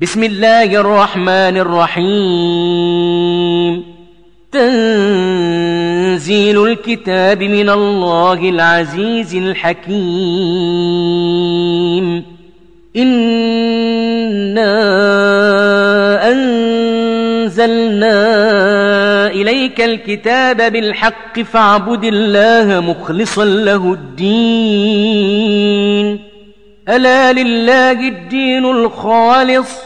بسم اللہ الرحمن الرحیم تنزیل الكتاب من اللہ العزیز الحکیم انا انزلنا الیک الكتاب بالحق فاعبد اللہ مخلصا له الدین الا للہ الدین الخالص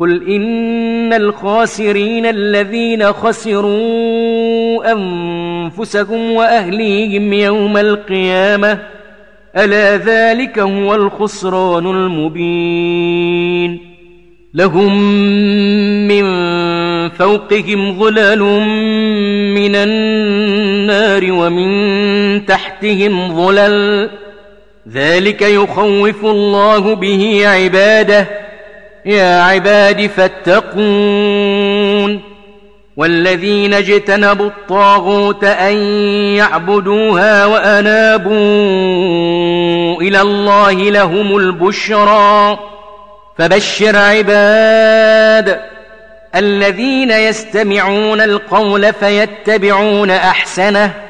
قل إن الخاسرين الذين خسروا أنفسهم وأهليهم يوم القيامة ألا ذلك هو الخسران المبين لهم من فوقهم ظلال من النار ومن تحتهم ظلل ذلك يخوف الله به عباده يا عباد فاتقون والذين اجتنبوا الطاغوت أن يعبدوها وأنابوا إلى الله لهم البشرى فبشر عباد الذين يستمعون القول فيتبعون أحسنه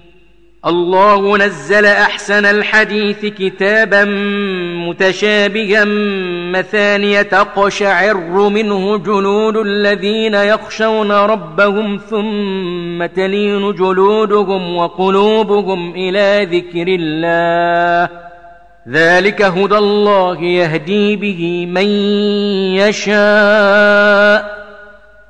الله نزل أحسن الحديث كتابا متشابها مثانية قشعر منه جنود الذين يخشون ربهم ثم تلين جلودهم وقلوبهم إلى ذكر الله ذلك هدى الله يهدي به من يشاء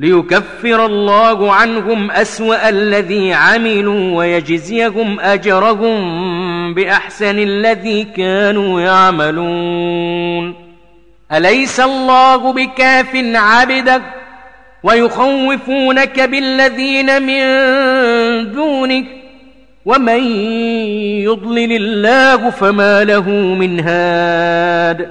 ليكفر الله عنهم أسوأ الذي عملوا ويجزيهم أجرهم بأحسن الذي كانوا يعملون. أليس الله بكاف عبدك ويخوفونك بالذين من دونك ومن يضلل الله فما له من هاد؟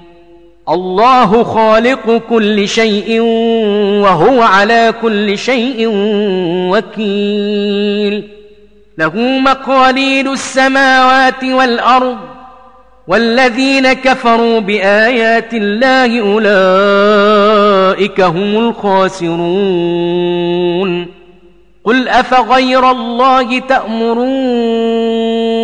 اللہ خالق كل شيء وهو على كل شيء وكيل له مقاليد السماوات والأرض والذين كفروا بآيات الله أولئك هم الخاسرون قل أفغير الله تأمرون